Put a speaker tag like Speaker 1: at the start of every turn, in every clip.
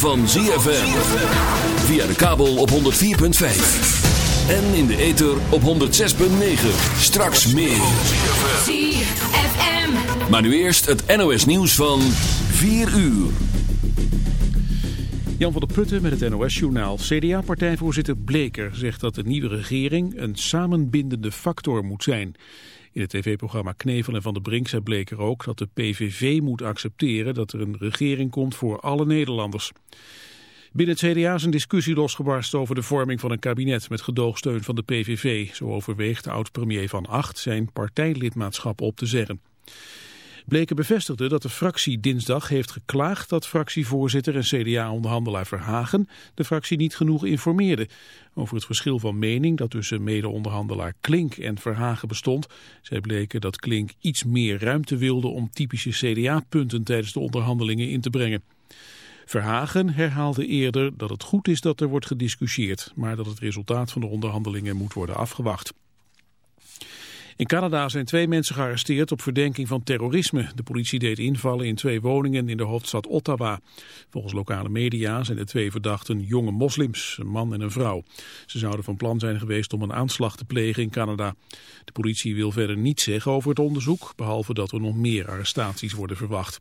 Speaker 1: van ZFM. Via de kabel op 104.5. En in de ether op 106.9. Straks meer.
Speaker 2: ZFM.
Speaker 1: Maar nu eerst het NOS nieuws van 4 uur.
Speaker 3: Jan van der Putten met het NOS-journaal. CDA-partijvoorzitter Bleker zegt dat de nieuwe regering een samenbindende factor moet zijn. In het tv-programma Knevel en Van der Brink zei Bleker ook dat de PVV moet accepteren dat er een regering komt voor alle Nederlanders. Binnen het CDA is een discussie losgebarst over de vorming van een kabinet met gedoogsteun van de PVV. Zo overweegt de oud-premier Van Acht zijn partijlidmaatschap op te zeggen. Bleken bevestigde dat de fractie dinsdag heeft geklaagd dat fractievoorzitter en CDA-onderhandelaar Verhagen de fractie niet genoeg informeerde. Over het verschil van mening dat tussen mede-onderhandelaar Klink en Verhagen bestond, zei Bleken dat Klink iets meer ruimte wilde om typische CDA-punten tijdens de onderhandelingen in te brengen. Verhagen herhaalde eerder dat het goed is dat er wordt gediscussieerd, maar dat het resultaat van de onderhandelingen moet worden afgewacht. In Canada zijn twee mensen gearresteerd op verdenking van terrorisme. De politie deed invallen in twee woningen in de hoofdstad Ottawa. Volgens lokale media zijn de twee verdachten jonge moslims, een man en een vrouw. Ze zouden van plan zijn geweest om een aanslag te plegen in Canada. De politie wil verder niets zeggen over het onderzoek, behalve dat er nog meer arrestaties worden verwacht.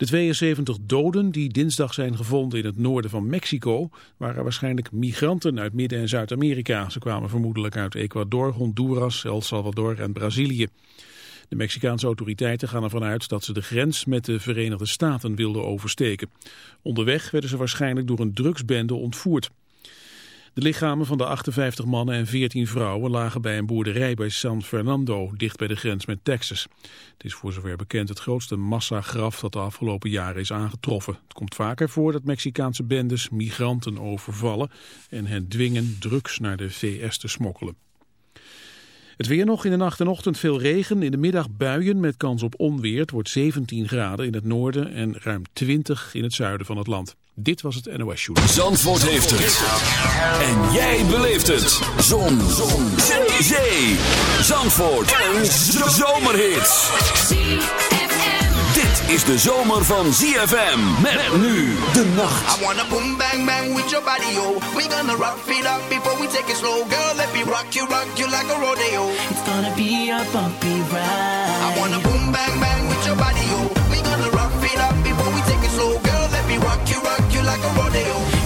Speaker 3: De 72 doden die dinsdag zijn gevonden in het noorden van Mexico waren waarschijnlijk migranten uit Midden- en Zuid-Amerika. Ze kwamen vermoedelijk uit Ecuador, Honduras, El Salvador en Brazilië. De Mexicaanse autoriteiten gaan ervan uit dat ze de grens met de Verenigde Staten wilden oversteken. Onderweg werden ze waarschijnlijk door een drugsbende ontvoerd. De lichamen van de 58 mannen en 14 vrouwen lagen bij een boerderij bij San Fernando, dicht bij de grens met Texas. Het is voor zover bekend het grootste massagraf dat de afgelopen jaren is aangetroffen. Het komt vaker voor dat Mexicaanse bendes migranten overvallen en hen dwingen drugs naar de VS te smokkelen. Het weer nog in de nacht en ochtend veel regen. In de middag buien met kans op onweer. Het wordt 17 graden in het noorden en ruim 20 in het zuiden van het land. Dit was het NOS Show.
Speaker 1: Zandvoort heeft het. En jij beleeft het. Zon. Zon. Zee. Zandvoort. Een zomerhit. Is de zomer van ZFM. Met nu de nacht.
Speaker 4: I wanna boom bang bang with your body, yo. We gonna rock it up before we take it slow. Girl, let me rock you, rock you like a rodeo.
Speaker 5: It's gonna be a bumpy ride.
Speaker 4: I wanna boom bang bang with your body, yo. We gonna rock it up before we take it slow. Girl, let me rock you, rock you like a rodeo.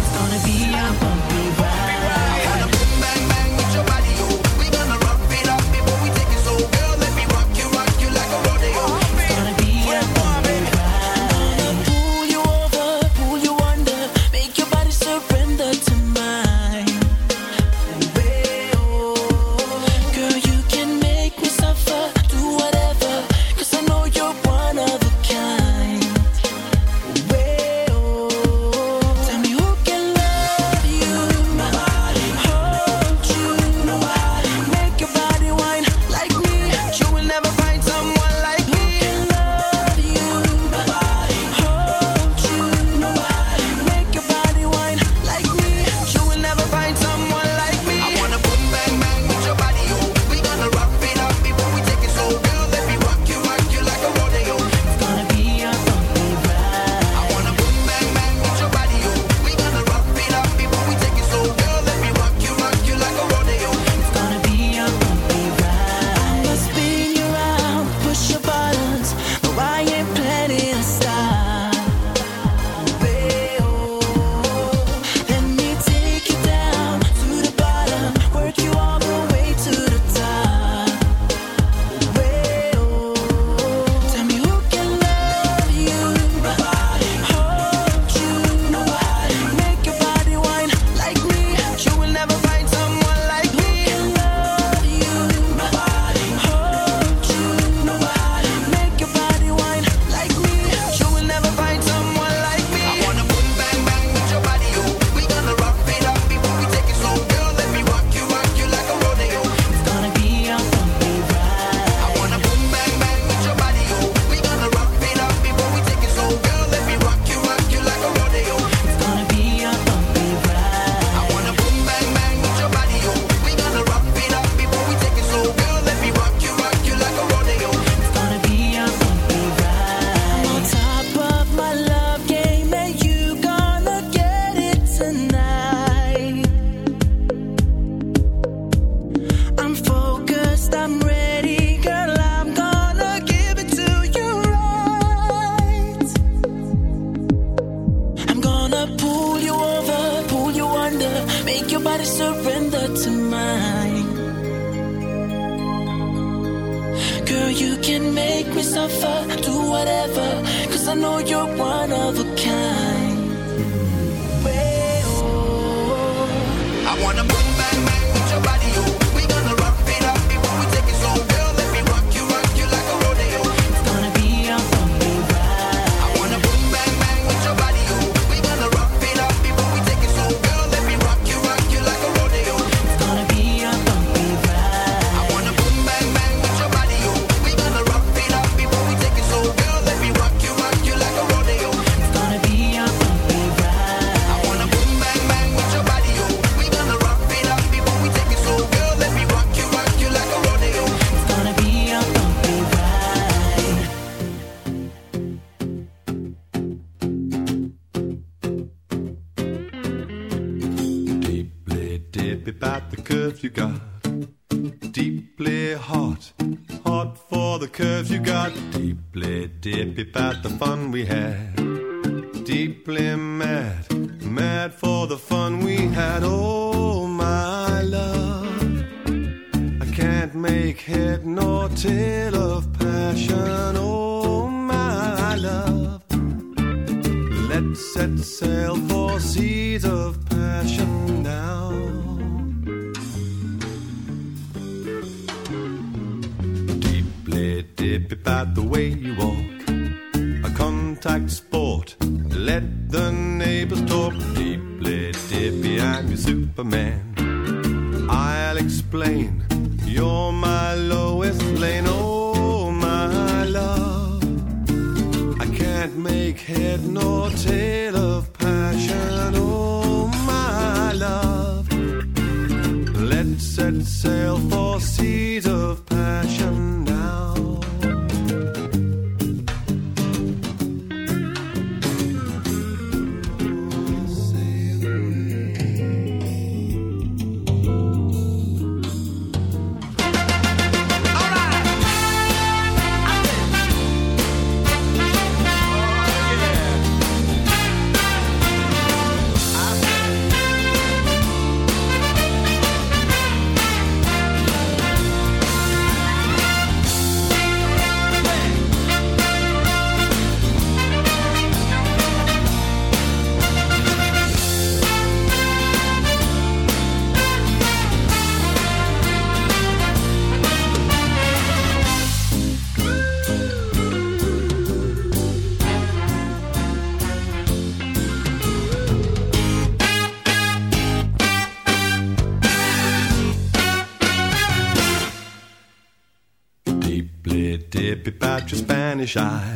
Speaker 6: shy.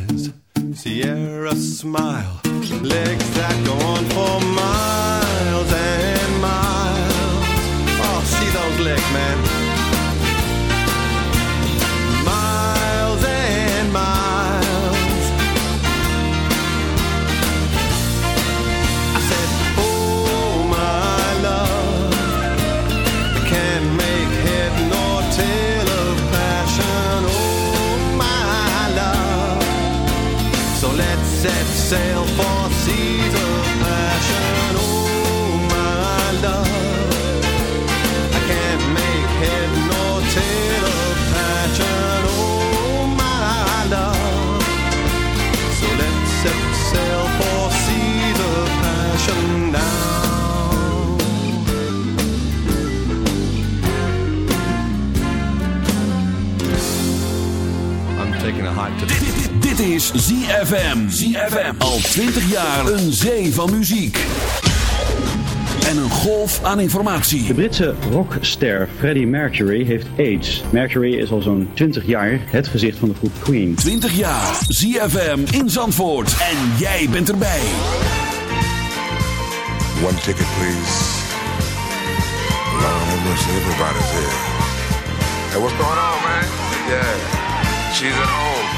Speaker 6: ZFM. ZFM. Al 20 jaar een zee van muziek. En een golf aan informatie.
Speaker 7: De Britse rockster Freddie Mercury heeft AIDS. Mercury is al zo'n 20 jaar het gezicht van de groep Queen.
Speaker 6: 20 jaar. ZFM in Zandvoort. En jij bent erbij.
Speaker 8: One ticket please. Long have mercy, everybody's here. Hey, what's going on, man? Yeah. She's at home.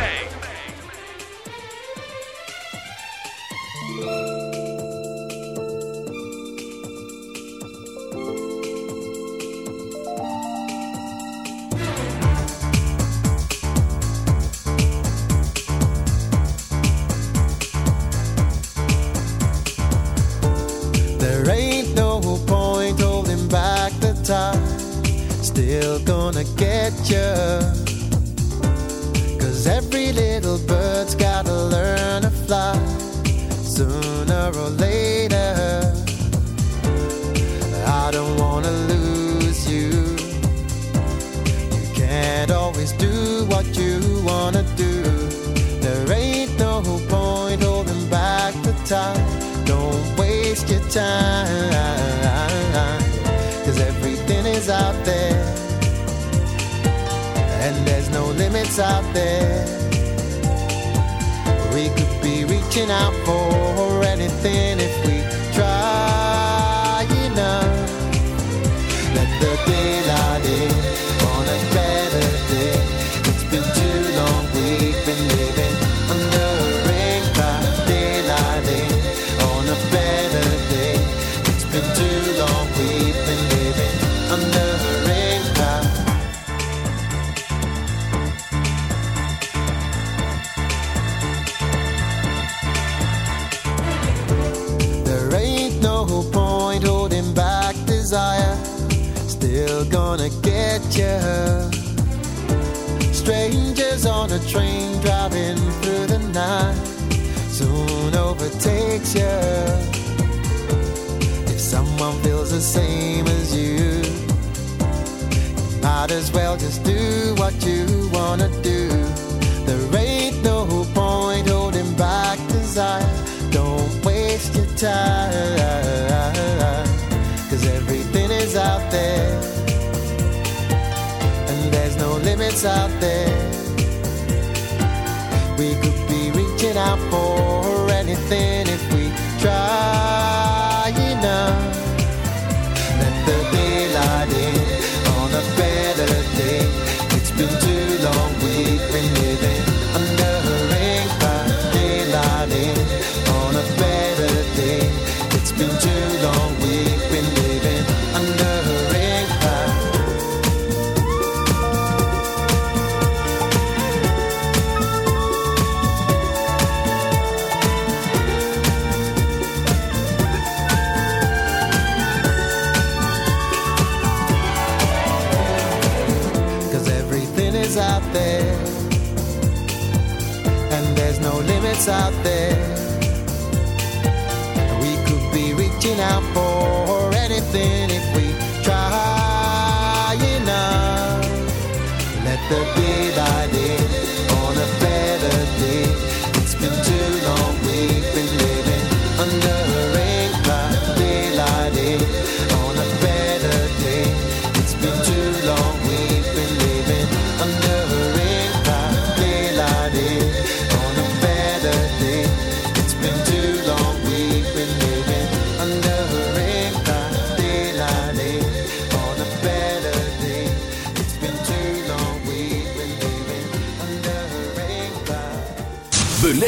Speaker 9: everything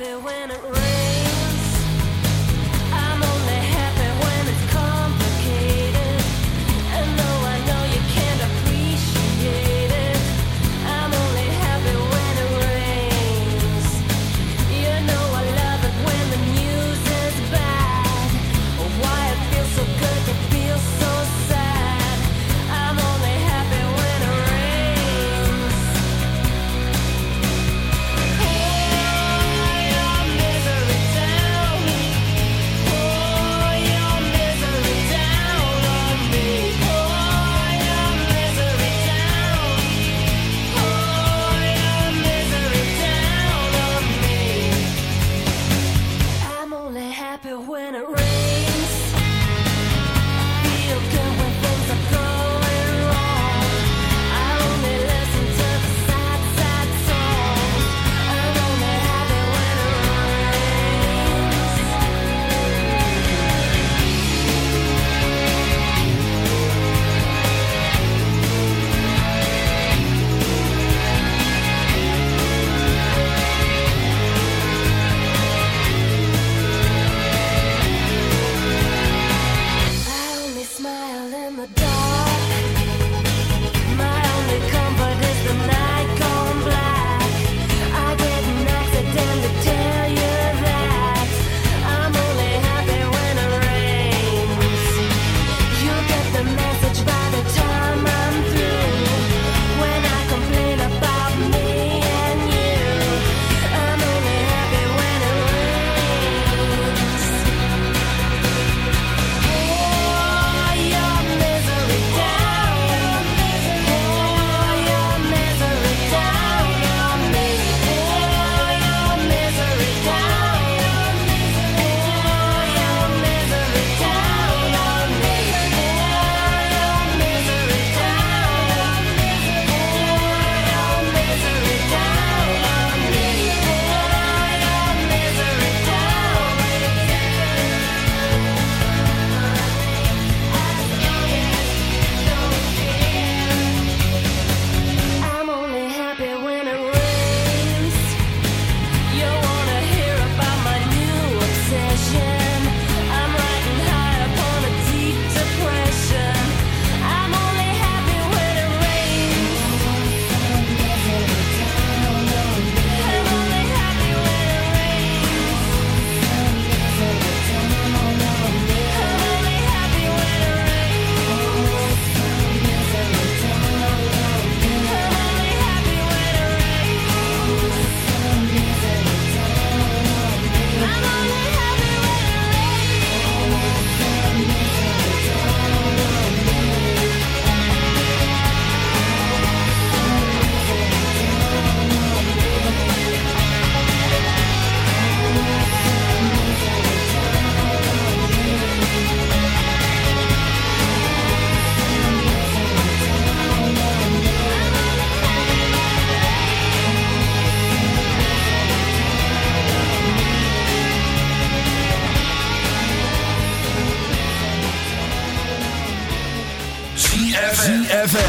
Speaker 10: happy when it